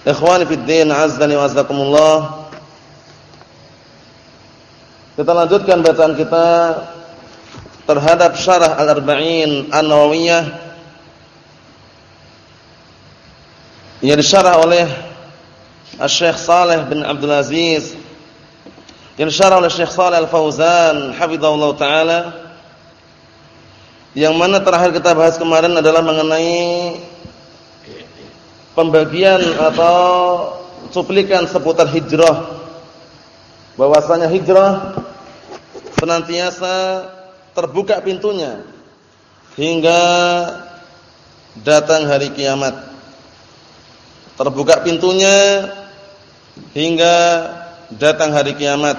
Ikhwani fid din, azdani wa azzakumullah. Kita lanjutkan bacaan kita terhadap syarah Al-Arba'in An-Nawawiyah yang disyarah oleh Syekh Saleh bin Abdul Aziz yang disyarah oleh Syekh Saleh Al-Fauzan hafizahullah taala yang mana terakhir kita bahas kemarin adalah mengenai pembagian atau cuplikan seputar hijrah. Bahwasanya hijrah senantiasa terbuka pintunya hingga datang hari kiamat. Terbuka pintunya hingga datang hari kiamat.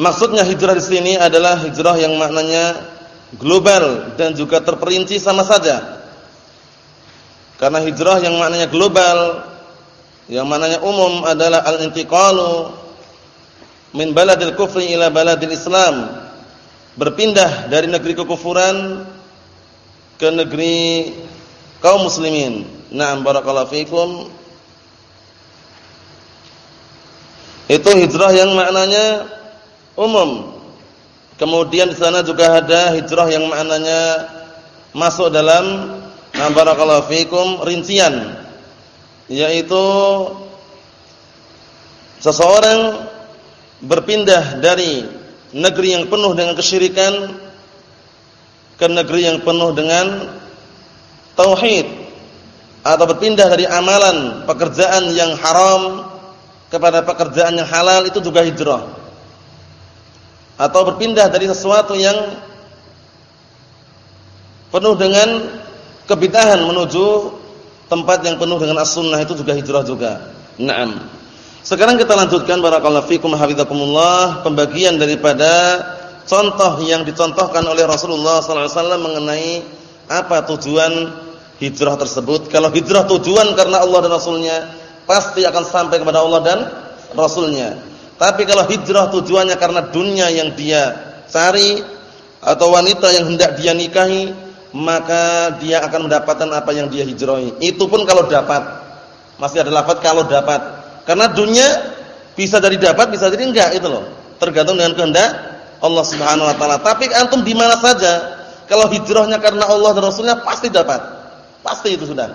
Maksudnya hijrah di sini adalah hijrah yang maknanya global dan juga terperinci sama saja. Karena hijrah yang maknanya global, yang maknanya umum adalah al-intiqalu min baladil kufri ila baladil Islam. Berpindah dari negeri kekufuran ke negeri kaum muslimin. Naam barakallahu fikum. Itu hijrah yang maknanya umum. Kemudian di sana juga ada hijrah yang maknanya masuk dalam Nah, barakallahu fikum rincian yaitu seseorang berpindah dari negeri yang penuh dengan kesyirikan ke negeri yang penuh dengan tauhid atau berpindah dari amalan pekerjaan yang haram kepada pekerjaan yang halal itu juga hijrah. Atau berpindah dari sesuatu yang penuh dengan kebid'ahan menuju tempat yang penuh dengan as-sunnah itu juga hijrah juga. Naam. Sekarang kita lanjutkan barakallahu fikum hafizakumullah pembagian daripada contoh yang dicontohkan oleh Rasulullah sallallahu alaihi wasallam mengenai apa tujuan hijrah tersebut. Kalau hijrah tujuan karena Allah dan Rasulnya pasti akan sampai kepada Allah dan Rasulnya. Tapi kalau hijrah tujuannya karena dunia yang dia cari atau wanita yang hendak dia nikahi maka dia akan mendapatkan apa yang dia hijrahi. Itu pun kalau dapat. Masih ada lafaz kalau dapat. Karena dunia bisa jadi dapat, bisa jadi enggak itu loh. Tergantung dengan kehendak Allah Subhanahu wa taala. Tapi antum di mana saja, kalau hijrahnya karena Allah dan Rasulnya pasti dapat. Pasti itu sudah.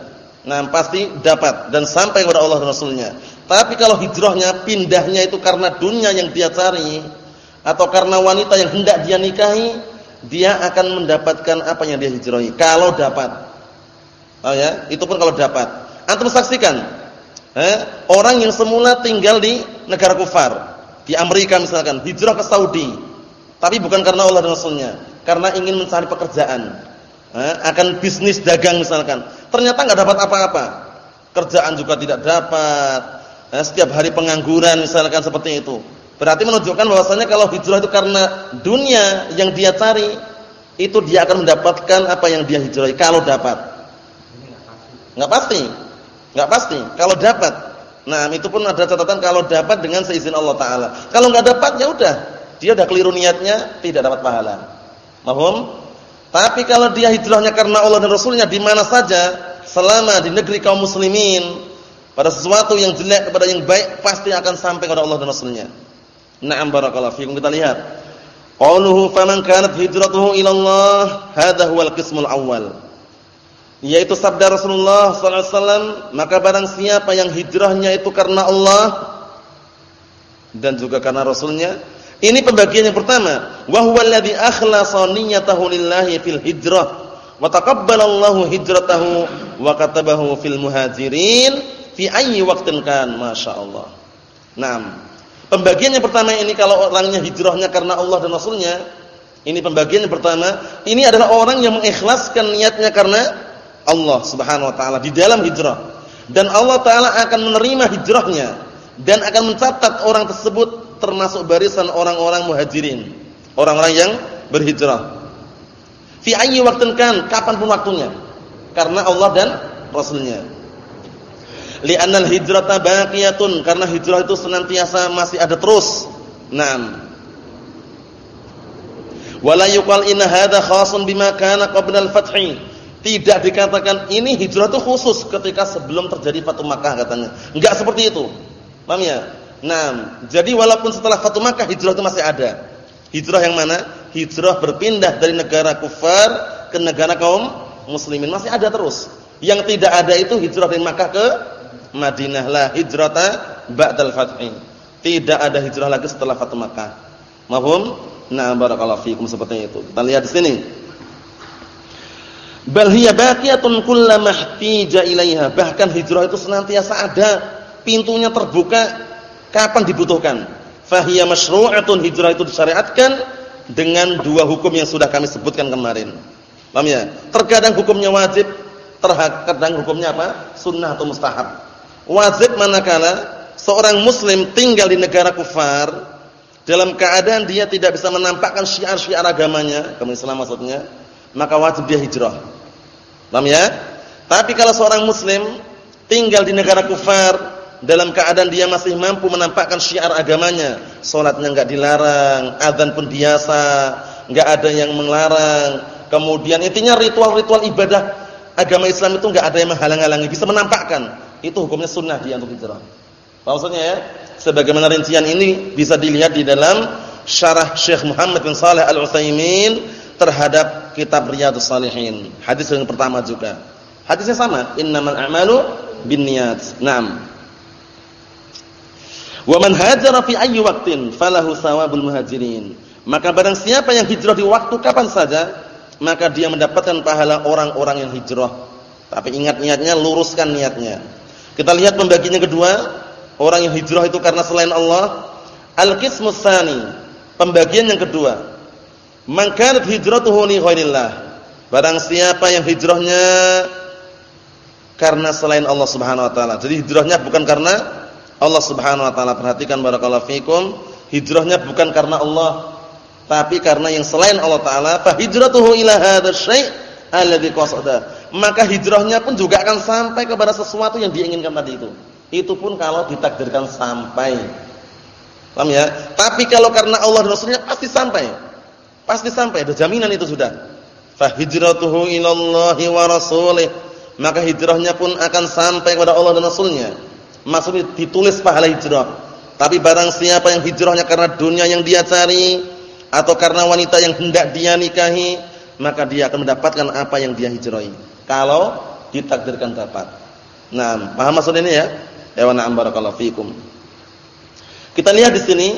Nah, pasti dapat dan sampai kepada Allah dan Rasulnya. Tapi kalau hijrahnya pindahnya itu karena dunia yang dia cari atau karena wanita yang hendak dia nikahi, dia akan mendapatkan apa yang dia hijrahi kalau dapat. Oh ya, itu pun kalau dapat. Antum saksikan, eh, orang yang semula tinggal di negara kufar, di Amerika misalkan, hijrah ke Saudi, tapi bukan karena Allah dan Rasulnya, karena ingin mencari pekerjaan, eh, akan bisnis dagang misalkan, ternyata nggak dapat apa-apa, kerjaan juga tidak dapat, eh, setiap hari pengangguran misalkan seperti itu. Berarti menunjukkan bahwasanya kalau hijrah itu karena dunia yang dia cari, itu dia akan mendapatkan apa yang dia hijrahi kalau dapat. Enggak pasti. Enggak pasti kalau dapat. Nah, itu pun ada catatan kalau dapat dengan seizin Allah taala. Kalau enggak dapat ya udah, dia udah keliru niatnya, tidak dapat pahala. Mahum? Tapi kalau dia hijrahnya karena Allah dan Rasulnya di mana saja, selama di negeri kaum muslimin, pada sesuatu yang jelek kepada yang baik pasti akan sampai kepada Allah dan Rasulnya. Na'am barakallahu fikum. Kita lihat. Qauluhu faman kanat hijratuhu ila Allah, hadha huwal qismul awwal. Yaitu sabda Rasulullah sallallahu alaihi wasallam, maka barang siapa yang hijrahnya itu karena Allah dan juga karena Rasulnya, ini pembagian yang pertama. Wa huwal ladzi akhlasa niyyatahu lillahi fil hijrah wa taqabbalallahu hijratahu wa katabahu fil muhajirin fi ayyi waqtin kan, masyaallah. Naam. Pembagian yang pertama ini kalau orangnya hijrahnya karena Allah dan Rasulnya, ini pembagian yang pertama, ini adalah orang yang mengikhlaskan niatnya karena Allah Subhanahu wa taala di dalam hijrah. Dan Allah taala akan menerima hijrahnya dan akan mencatat orang tersebut termasuk barisan orang-orang muhajirin, orang-orang yang berhijrah. Fi ayyi kan, kapan pun waktunya. Karena Allah dan Rasulnya. Li'annal hijrata baqiyatun, karena hijrah itu senantiasa masih ada terus. Naam. Wala yuqal inna hadza khasun bima kana qabla al-fathi. Tidak dikatakan ini hijrah itu khusus ketika sebelum terjadi Fatu Makkah katanya. Enggak seperti itu. Paham ya? Nah, jadi walaupun setelah Fatu Makkah hijrah itu masih ada. Hijrah yang mana? Hijrah berpindah dari negara kufar ke negara kaum muslimin masih ada terus. Yang tidak ada itu hijrah dari Makkah ke Madinah lah hijrata ba'dal fathi. Tidak ada hijrah lagi setelah Fatu Makkah. Mahum? Nah, barakallahu fiikum seperti itu. Kita lihat di sini. Bal hiya baqiyatun kullama ihtija ilaiha. Bahkan hijrah itu senantiasa ada, pintunya terbuka kapan dibutuhkan. Fahiya masyru'atun hijrah itu disyariatkan dengan dua hukum yang sudah kami sebutkan kemarin. Paham ya? Terkadang hukumnya wajib, terkadang hukumnya apa? Sunnah atau mustahab. Wajib manakala seorang muslim tinggal di negara kufar dalam keadaan dia tidak bisa menampakkan syiar-syiar agamanya, kaum Islam maksudnya, maka wajib dia hijrah. Paham ya? Tapi kalau seorang muslim tinggal di negara kufar dalam keadaan dia masih mampu menampakkan syiar agamanya, salatnya enggak dilarang, azan pun biasa, enggak ada yang melarang. Kemudian intinya ritual-ritual ibadah agama Islam itu enggak ada yang menghalang-halangi, bisa menampakkan. Itu hukumnya sunnah dia untuk hijrah. Maksudnya ya? Sebagaimana rincian ini bisa dilihat di dalam syarah Syekh Muhammad bin Saleh Al-Utsaimin terhadap kitab Riyadhus Shalihin. Hadis yang pertama juga. Hadisnya sama, innamal a'malu binniyat. Naam. Wa man hajara fi ayyi waqtin falahu thawabul muhajirin. Maka barang siapa yang hijrah di waktu kapan saja, maka dia mendapatkan pahala orang-orang yang hijrah. Tapi ingat niatnya, luruskan niatnya. Kita lihat pembagian yang kedua, Orang yang hijrah itu karena selain Allah. Al-qismus tsani, pembagian yang kedua. Man kanat hijratuhu li ghairillah. Barang siapa yang hijrahnya karena selain Allah Subhanahu wa taala. Jadi hijrahnya bukan karena Allah Subhanahu wa taala. Perhatikan barakallahu fikum, hijrahnya bukan karena Allah, tapi karena yang selain Allah taala, fa hijratuhu ila hadzal syai' alladzi qasada. Maka hijrahnya pun juga akan sampai kepada sesuatu yang diinginkan tadi itu. Itu pun kalau ditakdirkan sampai. Paham ya? Tapi kalau karena Allah dan Rasulnya pasti sampai. Pasti sampai, ada jaminan itu sudah. Fa hijratuhu ilallahi wa rasulih. Maka hijrahnya pun akan sampai kepada Allah dan Rasulnya. Maksudnya ditulis pahala hijrah. Tapi barang siapa yang hijrahnya karena dunia yang dia cari atau karena wanita yang hendak dia nikahi, maka dia akan mendapatkan apa yang dia hijrahi. Kalau ditakdirkan dapat. Nah, paham maksud ini ya? Ya wa na'am fikum. Kita lihat di sini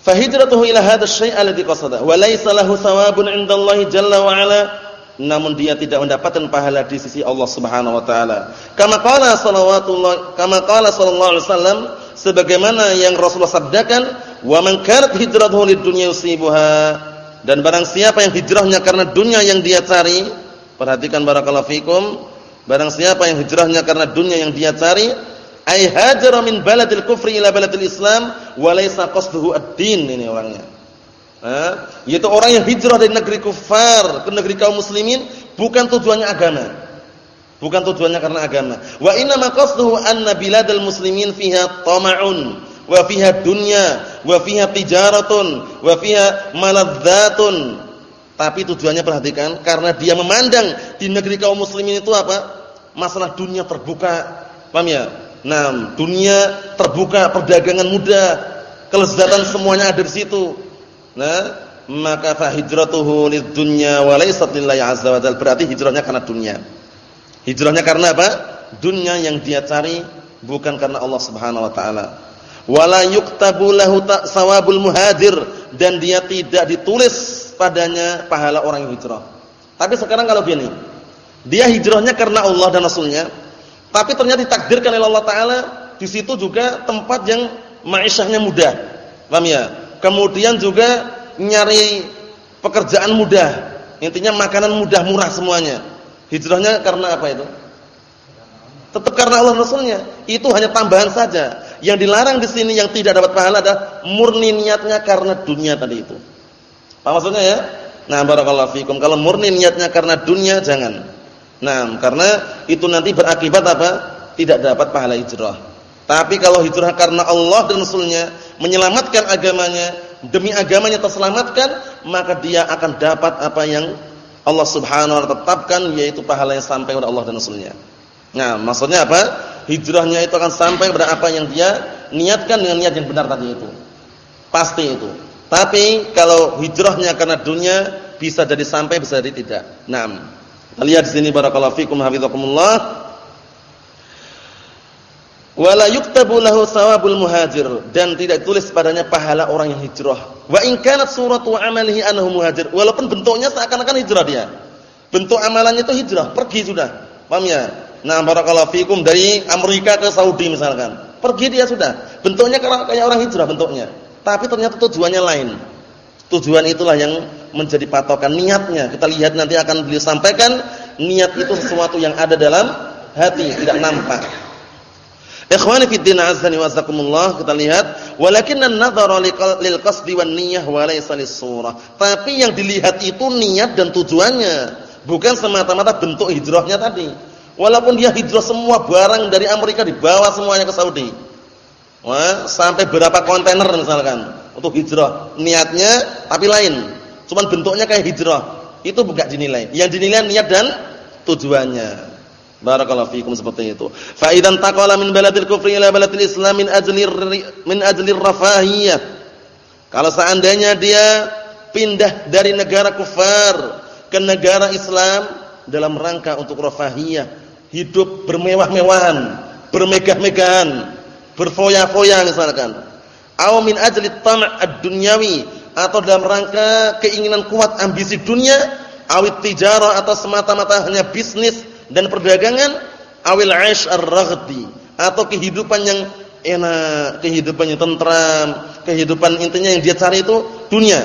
fa hijratuhu ila hadzal syai' alladhi qasada wa laysa lahu thawabun 'indallahi jalla wa 'ala namun dia tidak mendapatkan pahala di sisi Allah Subhanahu wa taala. Kama qala sallallahu kama qala sallallahu alaihi wasallam sebagaimana yang Rasulullah sabdakan, "Wa man kanat hijratuhu lid-dunya yusibuha." Dan barang siapa yang hijrahnya karena dunia yang dia cari, perhatikan barakallahu fikum, Barang siapa yang hijrahnya karena dunia yang dia cari, ay hajara min baladil kufri ila baladil Islam wa laysa qasduhu ad-din ini orangnya. Yaitu orang yang hijrah dari negeri kufar ke negeri kaum muslimin bukan tujuannya agama. Bukan tujuannya karena agama. Wa inna ma qasduhu anna biladal muslimin fiha tama'un wa fiha dunya wa fiha tijaratun wa fiha maladzatun tapi tujuannya perhatikan karena dia memandang di negeri kaum muslimin itu apa? Masalah dunia terbuka. Paham ya? Nah, dunia terbuka, perdagangan mudah, kelezatan semuanya ada di situ. Nah, maka fa hijratuhu lid-dunya wa laysat lillahi azza wa jalla. Berarti hijrahnya karena dunia. Hijrahnya karena apa? Dunia yang dia cari bukan karena Allah Subhanahu wa taala. Wala yuktabu lahu sawabul muhajir dan dia tidak ditulis padanya pahala orang yang hijrah. Tapi sekarang kalau gini, dia hijrahnya karena Allah dan Rasulnya, tapi ternyata ditakdirkan oleh Allah Taala di situ juga tempat yang maishahnya mudah, paham ya? Kemudian juga nyari pekerjaan mudah, intinya makanan mudah murah semuanya. Hijrahnya karena apa itu? Tetap karena Allah Rasulnya. Itu hanya tambahan saja. Yang dilarang di sini yang tidak dapat pahala adalah murni niatnya karena dunia tadi itu. Apa maksudnya ya? Nah, barakallahu fikum. Kalau murni niatnya karena dunia jangan. Nah, karena itu nanti berakibat apa? Tidak dapat pahala hijrah. Tapi kalau hijrah karena Allah dan Rasulnya menyelamatkan agamanya, demi agamanya terselamatkan, maka dia akan dapat apa yang Allah Subhanahu wa taala tetapkan yaitu pahala yang sampai kepada Allah dan Rasulnya. Nah, maksudnya apa? Hijrahnya itu akan sampai kepada apa yang dia niatkan dengan niat yang benar tadi itu. Pasti itu. Tapi kalau hijrahnya karena dunia bisa jadi sampai bisa jadi tidak. Naam. Lihat di sini barakallahu fikum hafizakumullah. Wala yuktabu lahu thawabul muhajir dan tidak tulis padanya pahala orang yang hijrah. Wa in kanat suratu amalihi annahu muhajir. Walaupun bentuknya seakan-akan hijrah dia. Bentuk amalannya itu hijrah, pergi sudah. Paham ya? Nah, barakallahu fikum dari Amerika ke Saudi misalkan. Pergi dia sudah. Bentuknya kayak orang hijrah bentuknya. Tapi ternyata tujuannya lain. Tujuan itulah yang menjadi patokan niatnya. Kita lihat nanti akan beliau sampaikan niat itu sesuatu yang ada dalam hati, tidak nampak. Ikhwani fi din azani wasakumullah kita lihat walakin an-nadhara lil qasdi wan niyyah wa laysa lis-surah. Tapi yang dilihat itu niat dan tujuannya, bukan semata-mata bentuk hijrahnya tadi. Walaupun dia hijrah semua barang dari Amerika dibawa semuanya ke Saudi. Wah, sampai berapa kontainer misalkan untuk hijrah. Niatnya tapi lain. Cuman bentuknya kayak hijrah. Itu bukan dinilai. Yang dinilai niat dan tujuannya. Barakallahu fikum seperti itu. Fa idzan taqala min baladil kufri ila baladil islam min ajli min ajli rafahiyah. Kalau seandainya dia pindah dari negara kufar ke negara Islam dalam rangka untuk rafahiyah, hidup bermewah-mewahan, bermegah-megahan, berfoya-foya misalkan. Aw min ajli tam' ad-dunyawi atau dalam rangka keinginan kuat ambisi dunia, awit tijarah atau semata-mata hanya bisnis dan perdagangan awil aish ar-raghdi atau kehidupan yang enak, kehidupan yang tentram, kehidupan intinya yang dia cari itu dunia.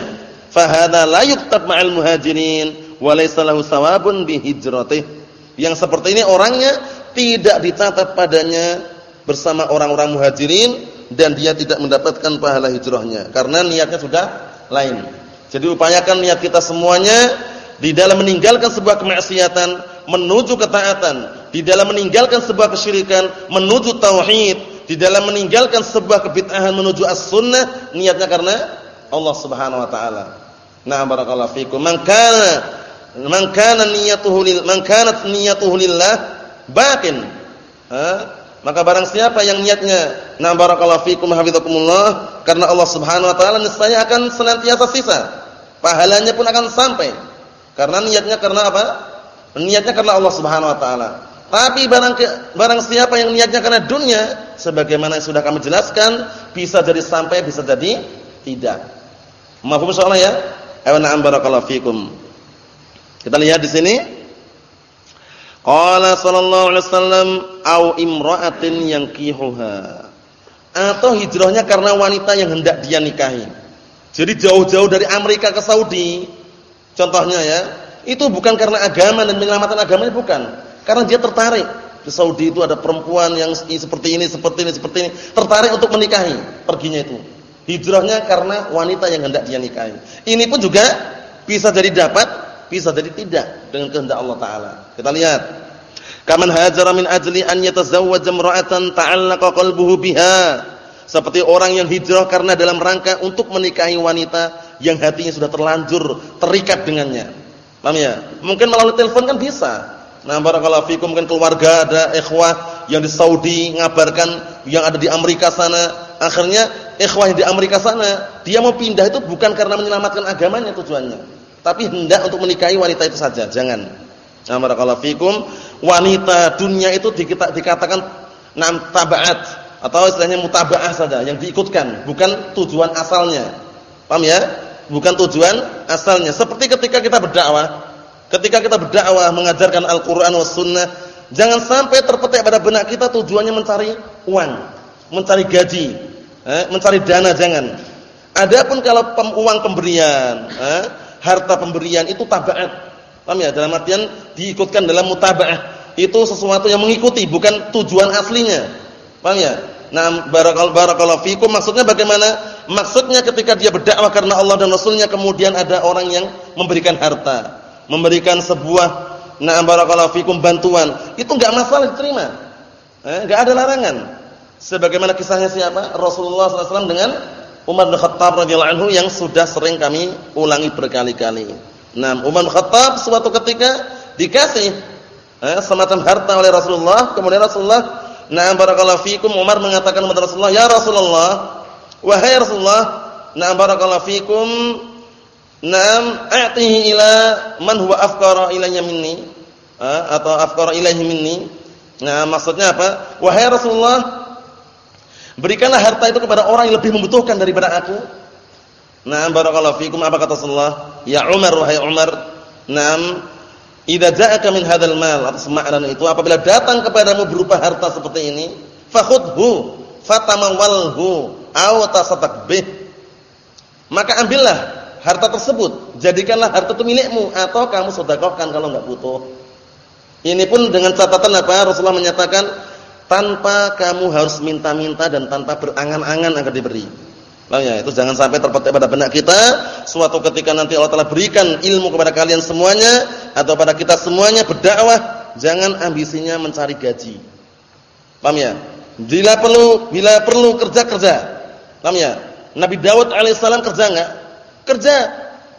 Fa hadza la yuktab ma'al muhajirin wa laysa lahu thawabun bi hijratih. Yang seperti ini orangnya tidak dicatat padanya bersama orang-orang muhajirin dan dia tidak mendapatkan pahala hijrahnya karena niatnya sudah lain. Jadi upayakan niat kita semuanya di dalam meninggalkan sebuah kemaksiatan menuju ketaatan, di dalam meninggalkan sebuah kesyirikan menuju tauhid, di dalam meninggalkan sebuah kebid'ahan menuju as-sunnah, niatnya karena Allah Subhanahu wa taala. Nah, barakallahu fikum. Man man kana niyyatuhu lil man kanat niyyatuhu lillah baqin. Ha? Maka barang siapa yang niatnya na barakallahu fikum hafizakumullah karena Allah Subhanahu wa taala niscaya akan senantiasa sisa. Pahalanya pun akan sampai. Karena niatnya karena apa? Niatnya karena Allah Subhanahu wa taala. Tapi barang ke, barang siapa yang niatnya karena dunia, sebagaimana yang sudah kami jelaskan, bisa jadi sampai, bisa jadi tidak. Mafhum insyaallah ya? Ayo na'am barakallahu fikum. Kita lihat di sini. Qala sallallahu alaihi wasallam au imra'atin yankihuha. Atau hijrahnya karena wanita yang hendak dia nikahi. Jadi jauh-jauh dari Amerika ke Saudi. Contohnya ya, itu bukan karena agama dan menyelamatkan agamanya bukan. Karena dia tertarik. Di Saudi itu ada perempuan yang seperti ini, seperti ini, seperti ini, tertarik untuk menikahi, perginya itu. Hijrahnya karena wanita yang hendak dia nikahi. Ini pun juga bisa jadi dapat, bisa jadi tidak dengan kehendak Allah taala. Kita lihat. Kaman hajara min ajli an yatazawwaj imra'atan ta'allaqa qalbuhu biha. Seperti orang yang hijrah karena dalam rangka untuk menikahi wanita yang hatinya sudah terlanjur terikat dengannya. Paham ya? Mungkin melalui telepon kan bisa. Nah, barakallahu fikum mungkin keluarga ada ikhwah yang di Saudi ngabarkan yang ada di Amerika sana. Akhirnya ikhwah yang di Amerika sana, dia mau pindah itu bukan karena menyelamatkan agamanya tujuannya, tapi hendak untuk menikahi wanita itu saja. Jangan. Nah, fikum, wanita dunia itu dikatakan nam tabaat atau istilahnya mutabaah saja yang diikutkan, bukan tujuan asalnya. Paham ya? bukan tujuan asalnya. Seperti ketika kita berdakwah, ketika kita berdakwah mengajarkan Al-Qur'an was sunnah, jangan sampai terpetik pada benak kita tujuannya mencari uang, mencari gaji, eh, mencari dana jangan. Adapun kalau pem uang pemberian, eh, harta pemberian itu tabaat. Paham ya? Dalam artian diikutkan dalam mutabaah. itu sesuatu yang mengikuti bukan tujuan aslinya. Paham ya? Nah, barakallahu barakallahu fikum maksudnya bagaimana? Maksudnya ketika dia berdakwah karena Allah dan Rasulnya kemudian ada orang yang memberikan harta, memberikan sebuah nah barakallahu fikum bantuan, itu enggak masalah diterima. Eh, enggak ada larangan. Sebagaimana kisahnya siapa? Rasulullah SAW dengan Umar bin Khattab radhiyallahu anhu yang sudah sering kami ulangi berkali-kali. Nah, Umar bin Khattab suatu ketika dikasih eh, semacam harta oleh Rasulullah, kemudian Rasulullah, "Na'am barakallahu fikum." Umar mengatakan kepada Rasulullah, "Ya Rasulullah, wahai Rasulullah, na'am barakallahu fikum, na'am a'tihi ila man huwa afqara ilayya minni." Eh, atau afqara ilayhi minni. Nah, maksudnya apa? Wahai Rasulullah, Berikanlah harta itu kepada orang yang lebih membutuhkan daripada aku. Naam barakallahu fikum apa kata Rasulullah? Ya Umar wahai Umar, naam idza ja'aka min hadzal mal atas makna itu apabila datang kepadamu berupa harta seperti ini, fakhudhu fatamawalhu aw tasaddaq bih. Maka ambillah harta tersebut, jadikanlah harta itu milikmu atau kamu sedekahkan kalau enggak butuh. Ini pun dengan catatan apa? Rasulullah menyatakan tanpa kamu harus minta-minta dan tanpa berangan-angan agar diberi. Nah ya, itu jangan sampai terpetik pada benak kita suatu ketika nanti Allah telah berikan ilmu kepada kalian semuanya atau pada kita semuanya berdakwah, jangan ambisinya mencari gaji. Paham ya? Bila perlu, bila perlu kerja-kerja. Paham ya? Nabi Daud alaihissalam kerja enggak? Kerja,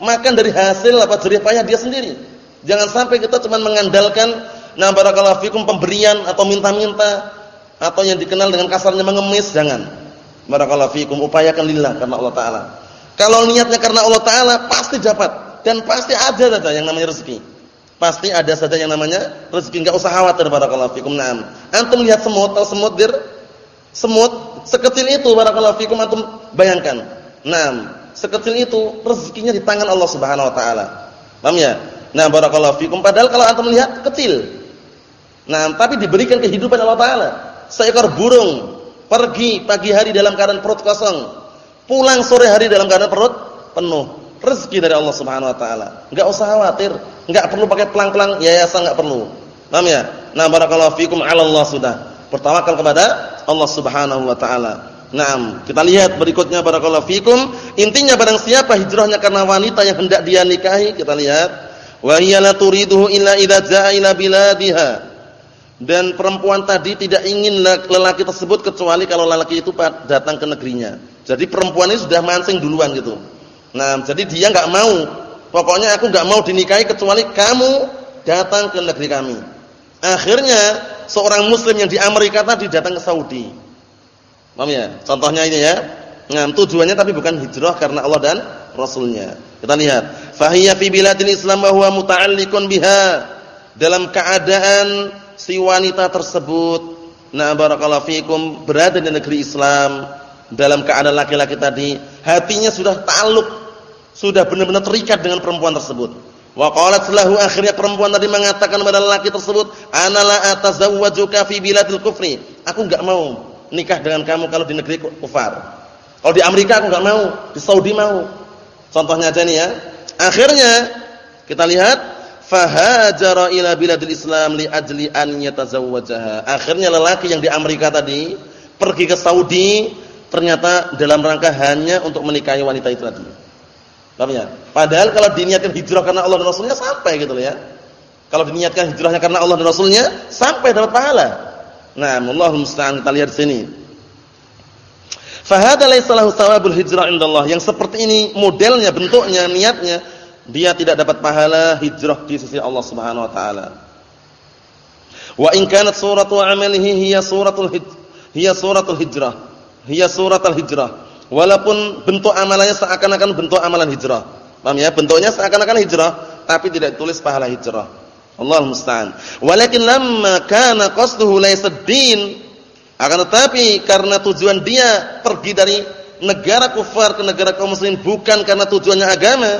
makan dari hasil apa jerih payah dia sendiri. Jangan sampai kita cuma mengandalkan nah barakallahu fikum pemberian atau minta-minta atau yang dikenal dengan kasarnya mengemis jangan. Barakallahu fikum upayakan lillah karena Allah taala. Kalau niatnya karena Allah taala pasti dapat dan pasti ada saja yang namanya rezeki. Pasti ada saja yang namanya rezeki, enggak usah khawatir barakallahu fikum. Naam. Antum lihat semut atau semut dir? Semut sekecil itu barakallahu fikum antum bayangkan. Naam, sekecil itu rezekinya di tangan Allah Subhanahu wa taala. Paham ya? Nah, barakallahu fikum padahal kalau antum lihat kecil. Nah, tapi diberikan kehidupan Allah taala seekor burung pergi pagi hari dalam keadaan perut kosong, pulang sore hari dalam keadaan perut penuh. Rezeki dari Allah Subhanahu wa taala. Enggak usah khawatir, enggak perlu pakai pelang-pelang yayasan enggak perlu. Paham ya? Nah, barakallahu fikum Allah sudah. Bertawakal kepada Allah Subhanahu wa taala. Naam, kita lihat berikutnya barakallahu fikum. Intinya barang siapa hijrahnya karena wanita yang hendak dia nikahi, kita lihat. Wa hiya la turiduhu illa idza jaa ila biladiha dan perempuan tadi tidak ingin lelaki tersebut kecuali kalau lelaki itu datang ke negerinya. Jadi perempuan ini sudah mancing duluan gitu. Nah, jadi dia nggak mau. Pokoknya aku nggak mau dinikahi kecuali kamu datang ke negeri kami. Akhirnya seorang muslim yang di Amerika tadi datang ke Saudi. Paham ya? Contohnya ini ya. Nah, tujuannya tapi bukan hijrah karena Allah dan Rasulnya. Kita lihat. Fahiyya fi biladil Islam wa huwa muta'alliqun biha. Dalam keadaan si wanita tersebut na barakallahu fikum berada di negeri Islam dalam keadaan laki-laki tadi hatinya sudah taluk sudah benar-benar terikat dengan perempuan tersebut. Wa qalat lahu akhirnya perempuan tadi mengatakan kepada laki tersebut anala atazawwajuka fi biladil kufri. Aku enggak mau nikah dengan kamu kalau di negeri kufar. Kalau di Amerika aku enggak mau di Saudi mau. Contohnya aja nih ya. Akhirnya kita lihat fahajara ila biladil Islam li ajli an yatazawwajaha. Akhirnya lelaki yang di Amerika tadi pergi ke Saudi ternyata dalam rangka hanya untuk menikahi wanita itu tadi. Paham ya? Padahal kalau diniatkan hijrah karena Allah dan Rasulnya sampai gitu ya. Kalau diniatkan hijrahnya karena Allah dan Rasulnya sampai dapat pahala. Nah, Allahul musta'an kita lihat sini. Fahada laysa lahu thawabul hijrah indallah. Yang seperti ini modelnya, bentuknya, niatnya dia tidak dapat pahala hijrah di sisi Allah Subhanahu wa taala. Wa in kanat suratu amalihi hiya suratul hiya suratul hijrah. Hiya suratul hijrah. Walaupun bentuk amalannya seakan-akan bentuk amalan hijrah. Paham ya? Bentuknya seakan-akan hijrah, tapi tidak tulis pahala hijrah. Allahul musta'an. Walakin lamma kana qasduhu laysa din akan tetapi karena tujuan dia pergi dari negara kufar ke negara kaum muslimin bukan karena tujuannya agama,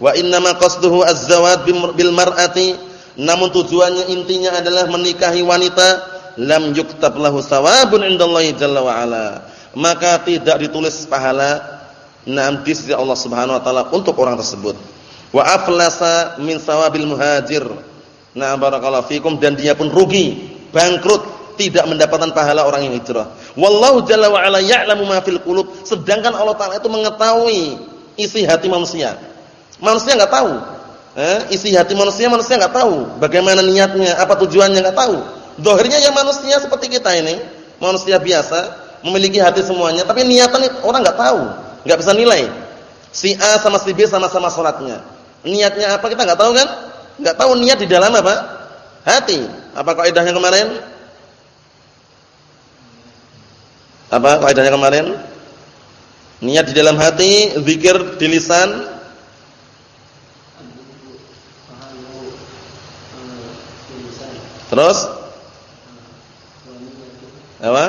Wa innama qasduhu az-zawad bil mar'ati namun tujuannya intinya adalah menikahi wanita lam yuktab lahu sawabun indallahi jalla wa ala. Maka tidak ditulis pahala nam di Allah Subhanahu wa taala untuk orang tersebut. Wa aflasa min sawabil muhajir. Nah, barakallahu fikum dan dia pun rugi, bangkrut, tidak mendapatkan pahala orang yang hijrah. Wallahu jalla wa ala ya'lamu ma fil qulub, sedangkan Allah taala itu mengetahui isi hati manusia. Manusia enggak tahu. Eh, isi hati manusia manusia enggak tahu bagaimana niatnya, apa tujuannya enggak tahu. Zahirnya ya manusia seperti kita ini, manusia biasa, memiliki hati semuanya, tapi niatan orang enggak tahu, enggak bisa nilai. Si A sama si B sama-sama salatnya. Niatnya apa kita enggak tahu kan? Enggak tahu niat di dalam apa? Hati. Apa kaidahnya kemarin? Apa kaidahnya kemarin? Niat di dalam hati, zikir di lisan. Terus? Apa?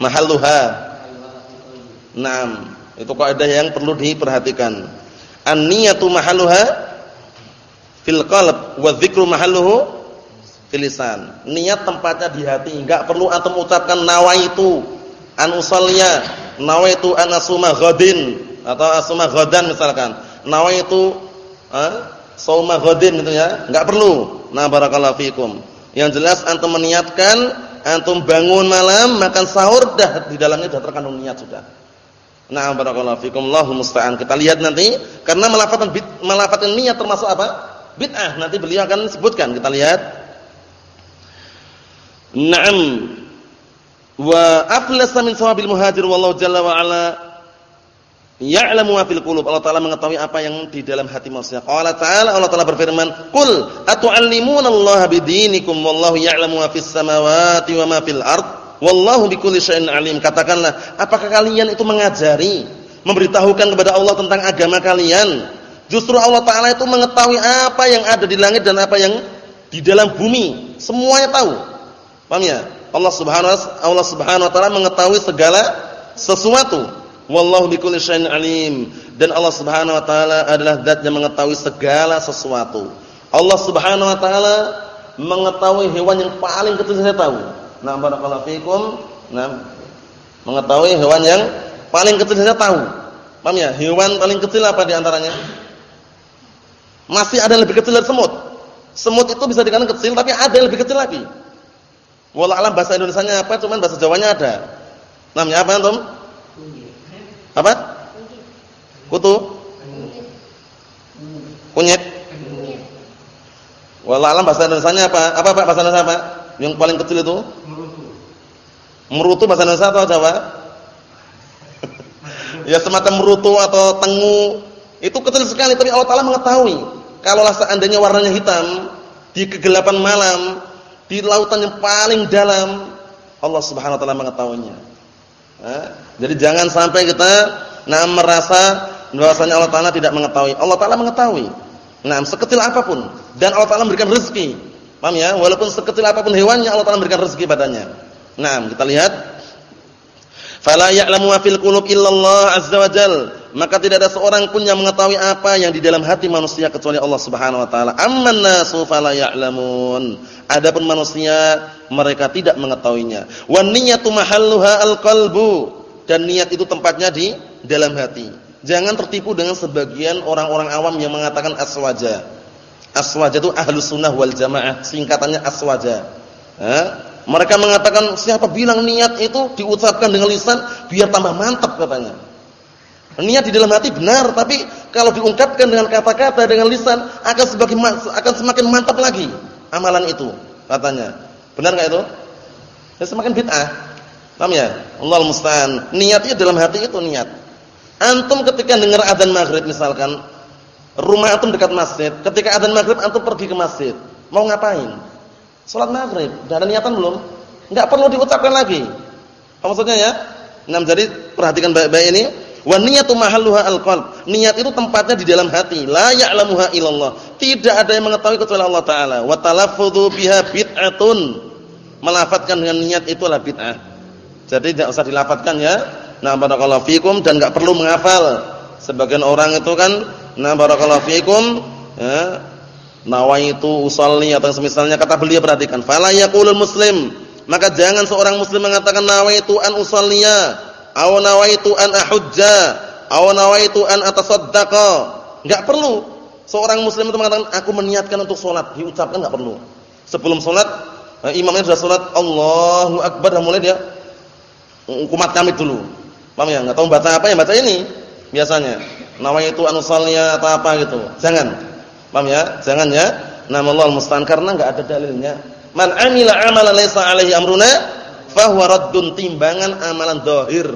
Mahalluha. Naam. Itu kaidah yang perlu diperhatikan. An-niyatu mahalluha fil qalb wa dzikru mahalluhu fil lisan. Niat tempatnya di hati, enggak perlu antum ucapkan nawaitu an usalliya, nawaitu an asuma ghadin atau asuma ghadan misalkan. Nawaitu eh, sauma ghadin gitu ya, enggak perlu. Nah barakallahu fikum. Yang jelas antum meniatkan antum bangun malam makan sahur dah di dalamnya sudah terkandung niat sudah. Nah barakallahu fikum Allahu musta'an. Kita lihat nanti karena melafazkan melafazkan niat termasuk apa? bid'ah. Nanti beliau akan sebutkan. Kita lihat. Naam. Wa aflasa min sawabil muhajir wallahu jalla wa ala ya'lamu ma fil qulub. Allah Taala mengetahui apa yang di dalam hati manusia. Qala ta'ala Allah Taala berfirman, "Qul atu'allimuna Allah bidinikum wallahu ya'lamu ma fis samawati wa ma fil ard." Wallahu bikulli syai'in alim. Katakanlah, apakah kalian itu mengajari, memberitahukan kepada Allah tentang agama kalian? Justru Allah Taala itu mengetahui apa yang ada di langit dan apa yang di dalam bumi. Semuanya tahu. Paham ya? Allah Subhanahu Allah Subhanahu wa taala mengetahui segala sesuatu. Wallahu bikulli syai'in alim. Dan Allah Subhanahu wa taala adalah zat yang mengetahui segala sesuatu. Allah Subhanahu wa taala mengetahui hewan yang paling kecil saya tahu. Nah, barakallahu fikum. Nah, mengetahui hewan yang paling kecil saya tahu. Paham ya? Hewan paling kecil apa di antaranya? Masih ada lebih kecil dari semut. Semut itu bisa dikatakan kecil tapi ada yang lebih kecil lagi. Wallah alam bahasa Indonesianya apa, cuman bahasa Jawanya ada. Namanya apa antum? Apa? Kutu? Kunyit? Wallah alam bahasa Indonesianya apa? Apa Pak bahasa Indonesia apa? Yang paling kecil itu? Merutu. Merutu bahasa Indonesia atau Jawa? ya semacam merutu atau tengu. Itu kecil sekali tapi Allah Taala mengetahui. Kalaulah seandainya warnanya hitam di kegelapan malam, di lautan yang paling dalam, Allah Subhanahu wa taala mengetahuinya. Nah, jadi jangan sampai kita nah merasa bahwasanya Allah taala tidak mengetahui. Allah taala mengetahui. Nah, sekecil apa pun dan Allah taala memberikan rezeki. Paham ya? Walaupun sekecil apa pun hewannya Allah taala memberikan rezeki padanya. Nah, kita lihat Fala ya'lamu ma fil qulub illallah azza wajal. Maka tidak ada seorang pun yang mengetahui apa yang di dalam hati manusia kecuali Allah Subhanahu wa taala. Amman nasu fala ya'lamun. Adapun manusia mereka tidak mengetahuinya. Wan niyyatu mahalluha alqalbu. Dan niat itu tempatnya di dalam hati. Jangan tertipu dengan sebagian orang-orang awam yang mengatakan aswaja. Aswaja itu ahlus sunnah wal jamaah. Singkatannya aswaja. Ha? Mereka mengatakan siapa bilang niat itu diucapkan dengan lisan biar tambah mantap katanya. Niat di dalam hati benar, tapi kalau diungkapkan dengan kata-kata dengan lisan akan semakin akan semakin mantap lagi amalan itu katanya. Benar enggak itu? Ya semakin bid'ah. Paham ya? Allah musta'an. Niatnya dalam hati itu niat. Antum ketika dengar adzan maghrib misalkan, rumah antum dekat masjid, ketika adzan maghrib antum pergi ke masjid, mau ngapain? Salat maghrib, sudah ada niatan belum? Enggak perlu diucapkan lagi. Apa maksudnya ya? Nah, jadi perhatikan baik-baik ini. Wa niyatu mahalluha alqalb. Niat itu tempatnya di dalam hati. La ya'lamuha illallah. Tidak ada yang mengetahui kecuali Allah taala. Wa talaffudzu biha bid'atun. Melafatkan dengan niat itu adalah bid'ah. Jadi tidak usah dilafatkan ya. Nah, barakallahu fikum dan enggak perlu menghafal. Sebagian orang itu kan nah barakallahu fikum ya, nawaitu usalli atau semisalnya kata beliau perhatikan fala yaqulul muslim maka jangan seorang muslim mengatakan nawaitu an usalliya aw nawaitu an ahujja aw nawaitu an atasaddaqa enggak perlu Seorang muslim itu mengatakan aku meniatkan untuk sholat, diucapkan enggak perlu. Sebelum sholat, eh, imamnya sudah sholat, Allahu Akbar, dan mulai dia kumat kami dulu. Paham ya? Enggak tahu baca apa ya, baca ini biasanya. Nawaitu anusalnya atau apa gitu. Jangan. Paham ya? Jangan ya. Nama Allah musta'an karena enggak ada dalilnya. Man amila amalan laisa alaihi amruna fahuwa raddun timbangan amalan dohir.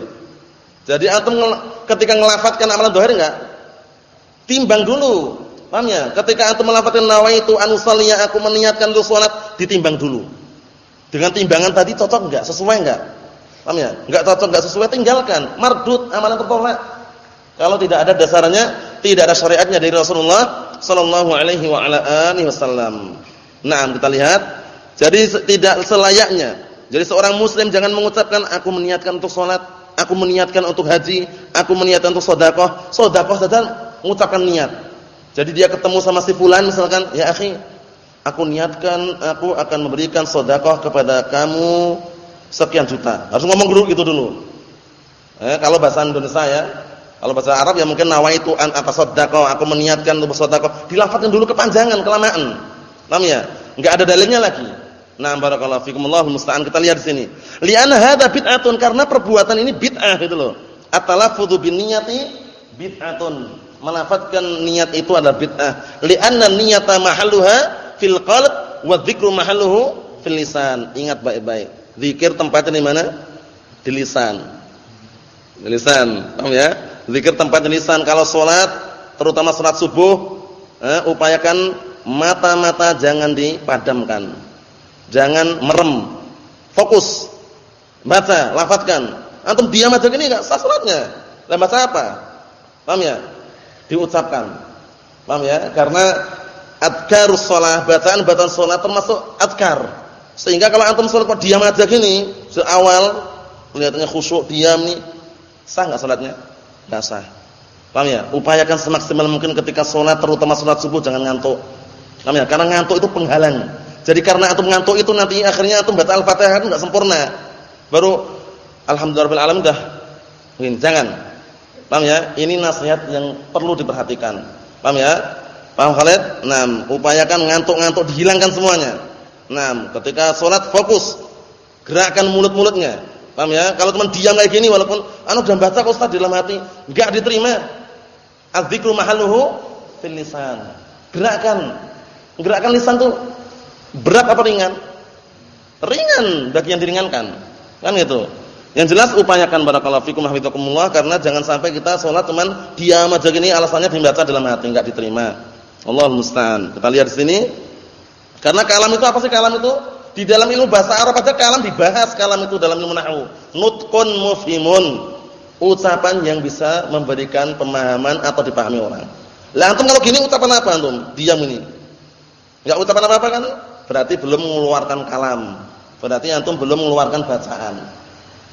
Jadi antum ketika ngelafatkan amalan dohir enggak? Timbang dulu. Paham ya? Ketika antum melafatkan nawaitu anusalliya aku meniatkan untuk salat, ditimbang dulu. Dengan timbangan tadi cocok enggak? Sesuai enggak? Paham ya? Enggak cocok, enggak sesuai tinggalkan. Mardut amalan tertolak. Kalau tidak ada dasarnya, tidak ada syariatnya dari Rasulullah sallallahu alaihi wa ala alihi wasallam. Nah, kita lihat. Jadi tidak selayaknya. Jadi seorang muslim jangan mengucapkan aku meniatkan untuk salat, aku meniatkan untuk haji, aku meniatkan untuk sedekah. Sedekah saja mengucapkan niat. Jadi dia ketemu sama si fulan misalkan, ya akhi, aku niatkan aku akan memberikan sedekah kepada kamu sekian juta. Harus ngomong dulu gitu dulu. Eh, kalau bahasa Indonesia ya, kalau bahasa Arab ya mungkin nawaitu an atasaddaqah, aku meniatkan untuk bersedekah. Dilafadzkan dulu kepanjangan, kelamaan. Paham ya? Enggak ada dalilnya lagi. Nah, barakallahu fikum Allahu musta'an. Kita lihat di sini. Li'anna hadza bid'atun karena perbuatan ini bid'ah gitu loh. At-talaffudzu bin niyati bid'atun. Melafadzkan niat itu adalah bid'ah. Li'anna niyata mahalluha fil qalb wa dzikru mahalluhu fil lisan. Ingat baik-baik. Zikir tempatnya di mana? Di lisan. Di lisan. Paham ya? Zikir tempat lisan kalau sholat, terutama sholat subuh, eh, upayakan mata-mata jangan dipadamkan. Jangan merem. Fokus. Baca, lafadzkan. Antum diam aja gini enggak sah salatnya. Lah baca apa? Paham ya? Diucapkan. Paham ya? Karena adkarus shalah, bacaan-bacaan salat termasuk adkar. Sehingga kalau antum salat kok diam aja gini, seawal kelihatannya khusyuk, diam nih, sah enggak salatnya? Enggak sah. Paham ya? Upayakan semaksimal mungkin ketika sholat terutama sholat subuh jangan ngantuk. Paham ya? Karena ngantuk itu penghalang. Jadi karena antum ngantuk itu nanti akhirnya antum baca Al-Fatihah itu enggak sempurna. Baru alhamdulillahirabbil alamin dah. Mungkin jangan. Paham ya? Ini nasihat yang perlu diperhatikan. Paham ya? Paham Khalid? Nah, upayakan ngantuk-ngantuk dihilangkan semuanya. Nah, ketika sholat fokus. Gerakkan mulut-mulutnya. Paham ya? Kalau teman diam kayak gini walaupun anu udah baca Ustaz dalam hati, enggak diterima. Az-dzikru mahalluhu fil lisan. Gerakkan. Gerakkan lisan tuh berat apa ringan? Ringan bagi yang diringankan. Kan gitu. Yang jelas upayakan barakallahu fikum hafizakumullah karena jangan sampai kita sholat teman diam aja gini alasannya dibaca dalam hati enggak diterima. Allahul musta'an. Kita lihat di sini. Karena kalam itu apa sih kalam itu? Di dalam ilmu bahasa Arab aja kalam dibahas kalam itu dalam ilmu nahwu. Nutqun mufhimun. Ucapan yang bisa memberikan pemahaman atau dipahami orang. Lah antum kalau gini ucapan apa antum? Diam ini. Enggak ucapan apa-apa kan? Berarti belum mengeluarkan kalam. Berarti antum belum mengeluarkan bacaan.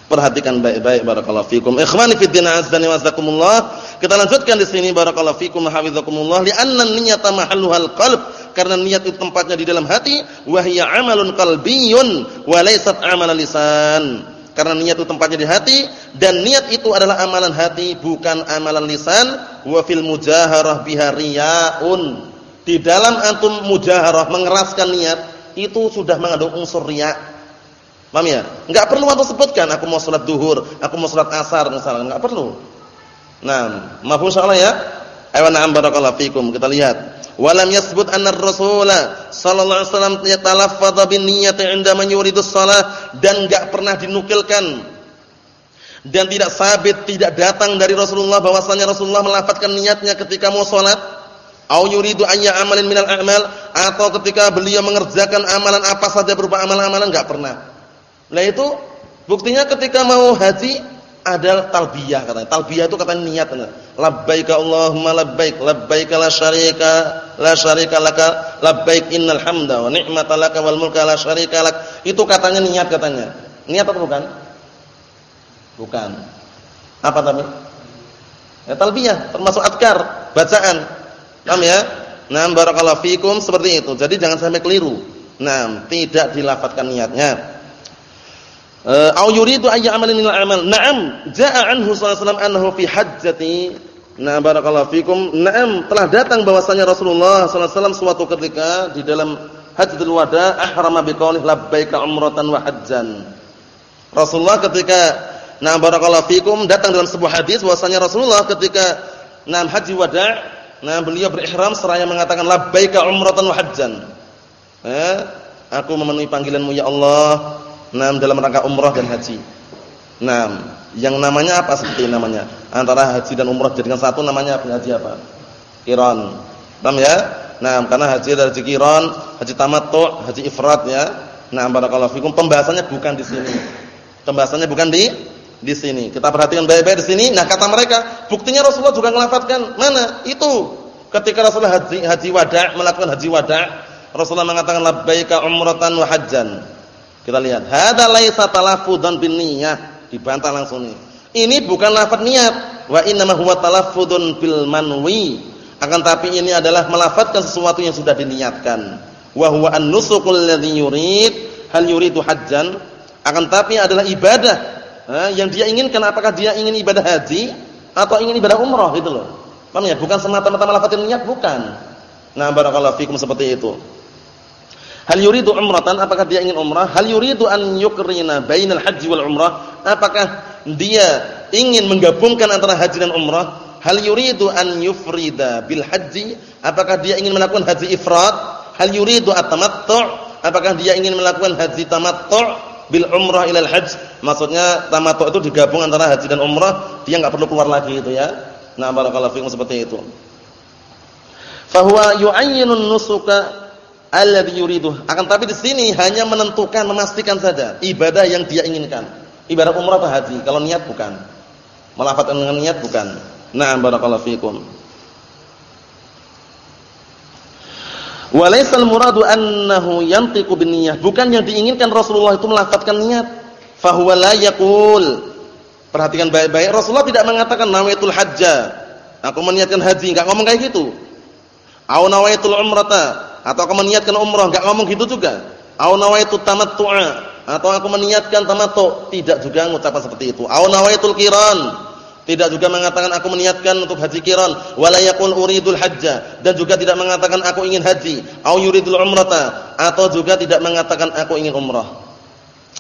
Perhatikan baik-baik barakallahu fikum. Ikhwani fid din azza wa. Kita lanjutkan di sini barakallahu fikum hafizakumullah li anna niyyata mahalluhal qalb karena niat itu tempatnya di dalam hati wa hiya amalun qalbiyyun wa laysat amalan lisan. Karena niat itu tempatnya di hati dan niat itu adalah amalan hati bukan amalan lisan wa fil mujaharah biha riyaun. Di dalam antum mujaharah mengeraskan niat itu sudah mengandung unsur riya' Paham ya? Enggak perlu antum sebutkan aku mau salat duhur, aku mau salat asar misalnya, enggak perlu. Nah, mafhum insyaallah ya? Ayo na'am barakallahu fikum. Kita lihat. Walam yasbut anna ar-rasul sallallahu alaihi wasallam yatalaffadha bin niyyati 'inda man yuridus shalah dan enggak pernah dinukilkan dan tidak sabit tidak datang dari Rasulullah bahwasanya Rasulullah melafazkan niatnya ketika mau salat au yuridu an ya'malin minal a'mal atau ketika beliau mengerjakan amalan apa saja berupa amalan-amalan enggak pernah Nah itu buktinya ketika mau haji ada talbiyah katanya. Talbiyah itu katanya niat. Labbaik Allahumma labbaik, labbaik la syarika la syarika laka, labbaik innal hamda wa ni'mata laka wal mulka la syarika lak. Itu katanya niat katanya. Niat atau bukan? Bukan. Apa tadi? Ya talbiyah termasuk adkar, bacaan. Paham ya? Nah, barakallahu fikum seperti itu. Jadi jangan sampai keliru. Nah, tidak dilafatkan niatnya. Eh, au yuridu ay ya'mala min al-amal. Na'am, jaa'a anhu sallallahu annahu fi hajjati Nah, barakallahu fikum. Naam, telah datang bahwasanya Rasulullah sallallahu suatu ketika di dalam Hajjatul Wada ahrama biqaulih labbaika umratan wa hajjan. Rasulullah ketika nah barakallahu fikum datang dalam sebuah hadis bahwasanya Rasulullah ketika nah haji wada, nah beliau berihram seraya mengatakan labbaika umratan wa hajjan. Eh, aku memenuhi panggilanmu ya Allah, nah dalam rangka umrah dan haji. Nah, yang namanya apa seperti namanya? Antara haji dan umrah jadikan satu namanya haji apa? Kiran. Paham ya? Nah, karena haji ada haji kiran, haji tamattu, haji ifrat ya. Nah, barakallahu fikum pembahasannya bukan di sini. Pembahasannya bukan di di sini. Kita perhatikan baik-baik di sini. Nah, kata mereka, buktinya Rasulullah juga melafatkan mana? Itu ketika Rasulullah haji haji wada' melakukan haji wada', Rasulullah mengatakan labbaika umratan wa hajjan. Kita lihat, hadza laisa talaffudzan bin niyyah dibantah langsung ini. Ini bukan lafaz niat, wa innama huwa talaffudun bil manwi. Akan tapi ini adalah melafatkan sesuatu yang sudah diniatkan. Wa huwa an-nusukul ladzi yurid, hal yuridu hajjan. Akan tapi adalah ibadah yang dia inginkan apakah dia ingin ibadah haji atau ingin ibadah umrah gitu loh. Paham ya? Bukan semata-mata melafatkan niat bukan. Nah, barakallahu fikum seperti itu. Hal yuridu umratan apakah dia ingin umrah? Hal yuridu an yukrina bainal haji wal umrah? Apakah dia ingin menggabungkan antara haji dan umrah? Hal yuridu an yufrida bil haji? Apakah dia ingin melakukan haji ifrad? Hal yuridu at-tamattu'? Apakah dia ingin melakukan haji tamattu' bil umrah ilal hajj? Maksudnya tamattu' itu digabung antara haji dan umrah, dia enggak perlu keluar lagi itu ya. Nah, barakallahu fikum seperti itu. Fahuwa yu'ayyinun nusuka alladhi yuridu. Akan tapi di sini hanya menentukan, memastikan saja ibadah yang dia inginkan. Ibadah umrah atau haji. Kalau niat bukan. Melafazkan dengan niat bukan. Na'am barakallahu fikum. Walaisal muradu annahu yantiqu binniyah. Bukan yang diinginkan Rasulullah itu melafazkan niat. Fahuwa la yaqul. Perhatikan baik-baik. Rasulullah tidak mengatakan nawaitul hajja. Aku meniatkan haji, enggak ngomong kayak gitu. Au nawaitul umrata atau aku meniatkan umrah, enggak ngomong gitu juga. Au nawaitu tamattu'a atau aku meniatkan tamattu, tidak juga mengucapkan seperti itu. Au nawaitul qiran, tidak juga mengatakan aku meniatkan untuk haji qiran, wala yaqul uridul hajja dan juga tidak mengatakan aku ingin haji, au yuridul umrata atau juga tidak mengatakan aku ingin umrah.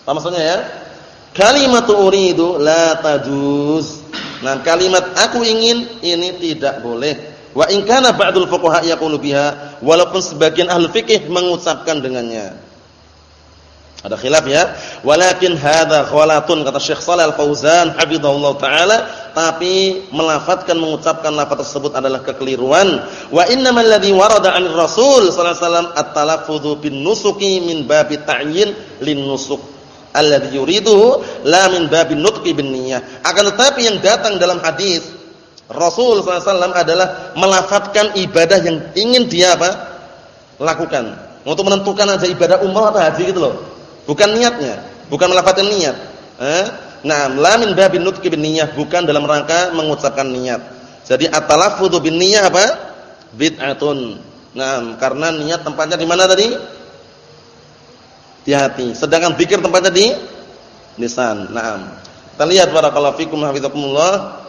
Apa maksudnya ya? Kalimatu uridu la tajuz. Nah, kalimat aku ingin ini tidak boleh. Wa in kana ba'dul fuqaha yaqulu biha, walaupun sebagian ahli fikih mengucapkan dengannya. Ada khilaf ya. Walakin hadza khalatun kata Syekh Shalal Al-Fauzan hafizahullah taala, tapi melafatkan mengucapkan lafaz tersebut adalah kekeliruan. Wa innamal ladzi warada 'anil Rasul sallallahu alaihi wasallam at-talaffudzu bin nusuki min babi ta'yin lin nusuk alladzi yuriduhu la min babin nutqi bin niyyah. Akan tetapi yang datang dalam hadis Rasul SAW adalah melafatkan ibadah yang ingin dia apa? lakukan. Untuk menentukan aja ibadah umrah atau haji gitu loh. Bukan niatnya, bukan melafatkan niat. Eh? Nah, la min babin nutqi bin niyyah, bukan dalam rangka mengucapkan niat. Jadi at-talaffudzu bin niyyah apa? Bid'atun. Nah, karena niat tempatnya di mana tadi? Di hati. Sedangkan zikir tempatnya di lisan. Naam. Kita lihat barakallahu fikum hafizakumullah.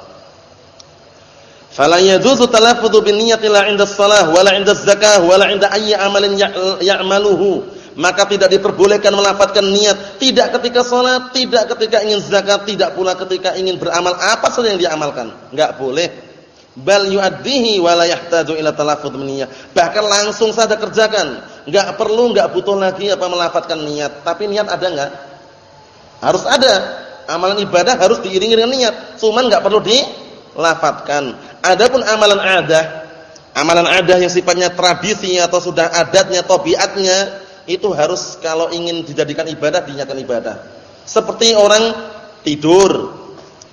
Fala yajuzu talaffudzu bin niyyati la 'inda shalah wala 'inda zakah wala 'inda ayyi amalin ya'maluhu. Maka tidak diperbolehkan melafatkan niat tidak ketika salat, tidak ketika ingin zakat, tidak pula ketika ingin beramal apa saja yang dia amalkan. Enggak boleh. Bal yu'addihi wa la yahtaju ila niyyah. Bahkan langsung saja kerjakan. Enggak perlu, enggak butuh lagi apa melafatkan niat. Tapi niat ada enggak? Harus ada. Amalan ibadah harus diiringi dengan niat. Cuman enggak perlu dilafatkan. Adapun amalan adah, amalan adah yang sifatnya tradisi atau sudah adatnya, tabiatnya, itu harus kalau ingin dijadikan ibadah dinyatakan ibadah. Seperti orang tidur,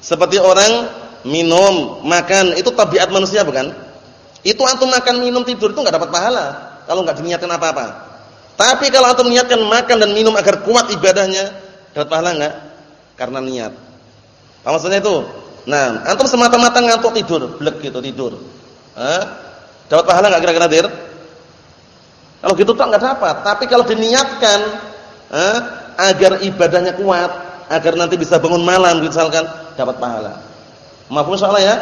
seperti orang minum, makan, itu tabiat manusia bukan? Itu antum makan, minum, tidur itu enggak dapat pahala kalau enggak diniatkan apa-apa. Tapi kalau antum niatkan makan dan minum agar kuat ibadahnya, dapat pahala enggak? Karena niat. Apa maksudnya itu? Nah, antum semata-mata ngantuk tidur, blek gitu tidur. Eh? Dapat pahala enggak kira-kira, Dir? Kalau gitu tak enggak dapat, tapi kalau diniatkan eh, agar ibadahnya kuat, agar nanti bisa bangun malam misalkan, dapat pahala. Maafun soalnya ya?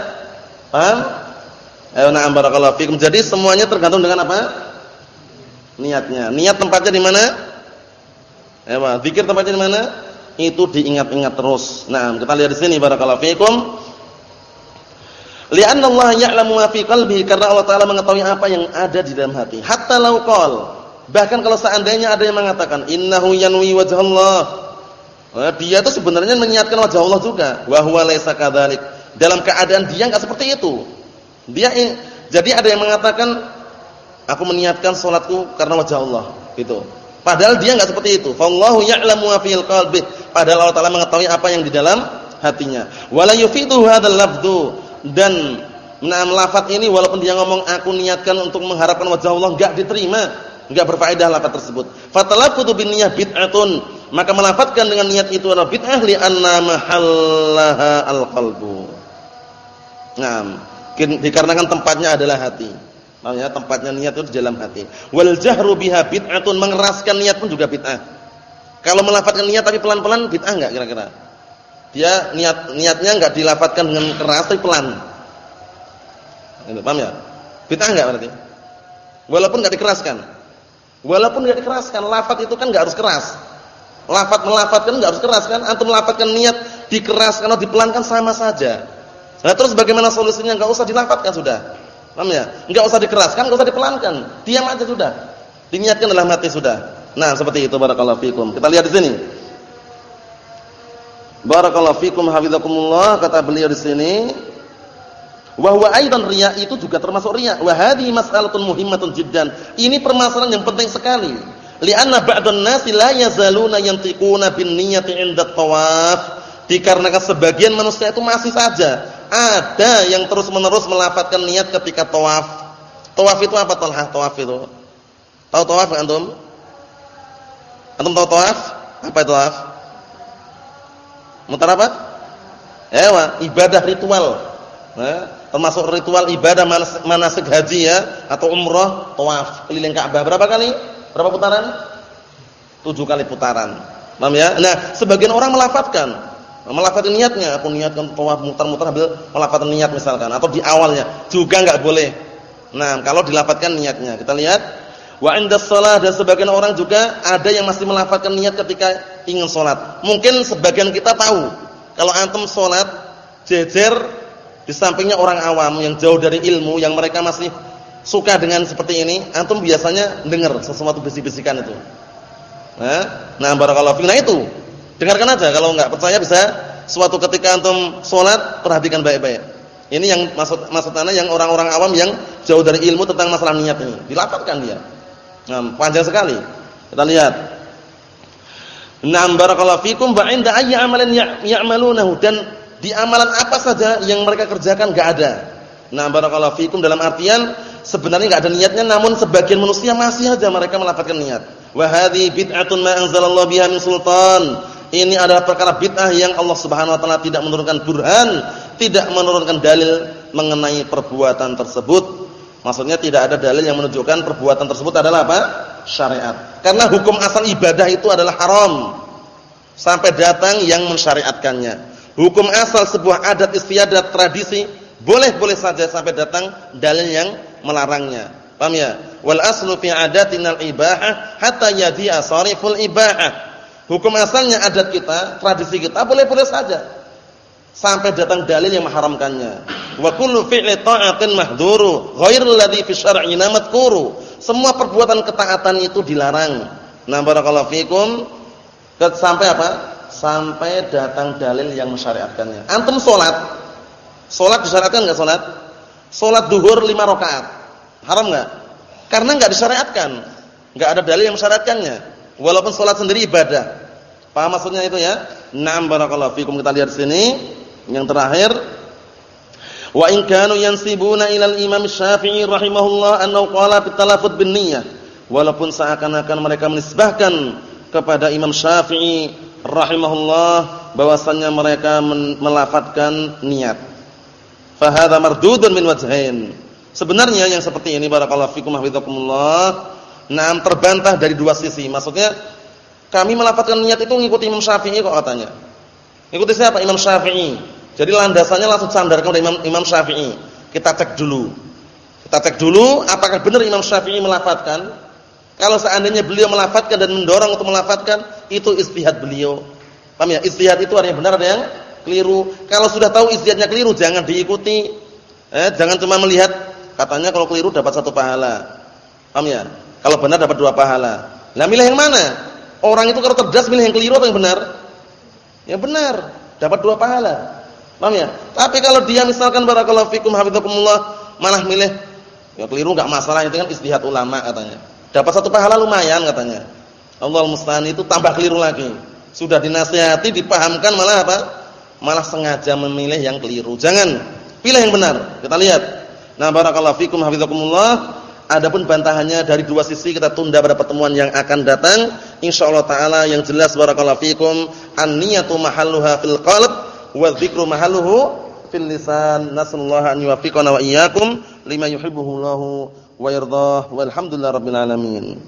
Paham? Ayo na'am barakallahu fikum. Jadi semuanya tergantung dengan apa? Niatnya. Niat tempatnya di mana? Ayo, zikir tempatnya di mana? Itu diingat-ingat terus. Nah, kita lihat di sini barakallahu fikum. Li'anna Allah ya'lamu ma fi qalbi karena Allah taala mengetahui apa yang ada di dalam hati. Hatta law bahkan kalau seandainya ada yang mengatakan innahu yanwi wajh Allah. Nah, dia itu sebenarnya menyiapkan wajah Allah juga. Wa huwa laisa kadzalik. Dalam keadaan dia enggak seperti itu. Dia jadi ada yang mengatakan aku meniatkan salatku karena wajah Allah, gitu. Padahal dia enggak seperti itu. Fallahu ya'lamu ma fil qalbi. Padahal Allah taala mengetahui apa yang di dalam hatinya. Wala yufidu hadzal lafdhu dan nah lafaz ini walaupun dia ngomong aku niatkan untuk mengharapkan wajah Allah enggak diterima, enggak berfaedah lafaz tersebut. Fatalaffudu bin niyyah bid'atun, maka melafatkan dengan niat itu adalah bid'ah li anna mahallaha al-qalbu. Nah, dikarenakan tempatnya adalah hati. Maksudnya tempatnya niat itu di dalam hati. Wal jahru biha bid'atun, mengeraskan niat pun juga bid'ah. Kalau melafatkan niat tapi pelan-pelan bid'ah enggak kira-kira? Dia niat niatnya enggak dilafatkan dengan keras tapi pelan. Itu paham ya? Bid'ah enggak berarti? Walaupun enggak dikeraskan. Walaupun enggak dikeraskan, lafaz itu kan enggak harus keras. Lafaz melafatkan enggak harus keras kan? Antum melafatkan niat dikeraskan atau dipelankan sama saja. Nah, terus bagaimana solusinya? Enggak usah dilafatkan sudah. Paham ya? Enggak usah dikeraskan, enggak usah dipelankan. Diam aja sudah. Diniatkan dalam hati sudah. Nah, seperti itu barakallahu fikum. Kita lihat di sini. Barakallahu fikum hafizakumullah kata beliau di sini wa huwa aidan riya itu juga termasuk riya wa hadhihi mas'alatun muhimmatun jiddan ini permasalahan yang penting sekali li'anna ba'dhan nasi la yazaluna yantiquna bin niyyati 'inda tawaf dikarenakan sebagian manusia itu masih saja ada yang terus-menerus melafatkan niat ketika tawaf tawaf itu apa talha tawaf itu tahu tawaf antum antum tahu tawaf apa itu tawaf Mutar apa? Ewa, ibadah ritual. Nah, termasuk ritual ibadah manasik haji ya atau umrah, tawaf keliling Ka'bah. Berapa kali? Berapa putaran? Tujuh kali putaran. Paham ya? Nah, sebagian orang melafatkan melafatkan niatnya, aku niatkan tawaf mutar-mutar ambil melafatkan niat misalkan atau di awalnya juga enggak boleh. Nah, kalau dilafatkan niatnya, kita lihat wa inda shalah dan sebagian orang juga ada yang masih melafatkan niat ketika ingin sholat. Mungkin sebagian kita tahu kalau antum sholat jejer di sampingnya orang awam yang jauh dari ilmu yang mereka masih suka dengan seperti ini, antum biasanya dengar sesuatu bisik-bisikan itu. Nah, nah barakallahu fiik. Nah itu. Dengarkan aja kalau enggak percaya bisa suatu ketika antum sholat perhatikan baik-baik. Ini yang maksud maksudnya yang orang-orang awam yang jauh dari ilmu tentang masalah niat ini. Dilapatkan dia. Nah, panjang sekali. Kita lihat. Naam barakallahu fikum wa inda ayyi amalan ya'malunahu dan di amalan apa saja yang mereka kerjakan enggak ada. Naam barakallahu fikum dalam artian sebenarnya enggak ada niatnya namun sebagian manusia masih aja mereka melafatkan niat. Wa hadhi bid'atun ma anzalallahu biha min sultan. Ini adalah perkara bid'ah yang Allah Subhanahu wa taala tidak menurunkan burhan, tidak menurunkan dalil mengenai perbuatan tersebut. Maksudnya tidak ada dalil yang menunjukkan perbuatan tersebut adalah apa? syariat. Karena hukum asal ibadah itu adalah haram sampai datang yang mensyariatkannya. Hukum asal sebuah adat istiadat tradisi boleh-boleh saja sampai datang dalil yang melarangnya. Paham ya? Wal aslu fi adatinal ibahah hatta yadi'a sariful ibahah. Hukum asalnya adat kita, tradisi kita boleh-boleh saja sampai datang dalil yang mengharamkannya. Wa kullu fi'li ta'atin mahdhuru ghairul ladzi fi syar'ina madhkuru. Semua perbuatan ketaatan itu dilarang. Nah, barakallahu fikum sampai apa? Sampai datang dalil yang mensyariatkannya. Antum salat. Salat disyariatkan enggak salat? Salat duhur 5 rakaat. Haram enggak? Karena enggak disyariatkan. Enggak ada dalil yang mensyariatkannya. Walaupun salat sendiri ibadah. Paham maksudnya itu ya? Na'am barakallahu fikum kita lihat sini. Yang terakhir Wa in kanu yansibuna ilal Imam Syafi'i rahimahullah annahu qala fit talaffuz bin niyyah. Walaupun seakan-akan mereka menisbahkan kepada Imam Syafi'i rahimahullah bahwasannya mereka melafatkan niat. Fa hadza mardudun min wajhain. Sebenarnya yang seperti ini barakallahu fikum hafizakumullah, nah terbantah dari dua sisi. Maksudnya kami melafatkan niat itu ngikuti Imam Syafi'i kok katanya. Ngikuti siapa? Imam Syafi'i. Jadi landasannya langsung sandarkan kepada Imam Imam Syafi'i. Kita cek dulu. Kita cek dulu apakah benar Imam Syafi'i melafatkan. Kalau seandainya beliau melafatkan dan mendorong untuk melafatkan, itu istihad beliau. Paham ya? Istihad itu ada yang benar ada yang keliru. Kalau sudah tahu istihadnya keliru, jangan diikuti. Eh, jangan cuma melihat katanya kalau keliru dapat satu pahala. Paham ya? Kalau benar dapat dua pahala. Nah, milih yang mana? Orang itu kalau cerdas milih yang keliru atau yang benar? Yang benar, dapat dua pahala. Paham ya? Tapi kalau dia misalkan barakallahu fikum hafizakumullah malah milih ya keliru enggak masalah itu kan istihad ulama katanya. Dapat satu pahala lumayan katanya. Allah musta'an itu tambah keliru lagi. Sudah dinasihati, dipahamkan malah apa? Malah sengaja memilih yang keliru. Jangan pilih yang benar. Kita lihat. Nah, barakallahu fikum hafizakumullah. Adapun bantahannya dari dua sisi kita tunda pada pertemuan yang akan datang. Insyaallah taala yang jelas barakallahu fikum an-niyatu mahalluha fil qalb wa dzikru mahalluhu fil lisan. Nasallahu an yuwaffiqana wa iyyakum lima yuhibbuhu wa yardah. Walhamdulillahirabbil alamin.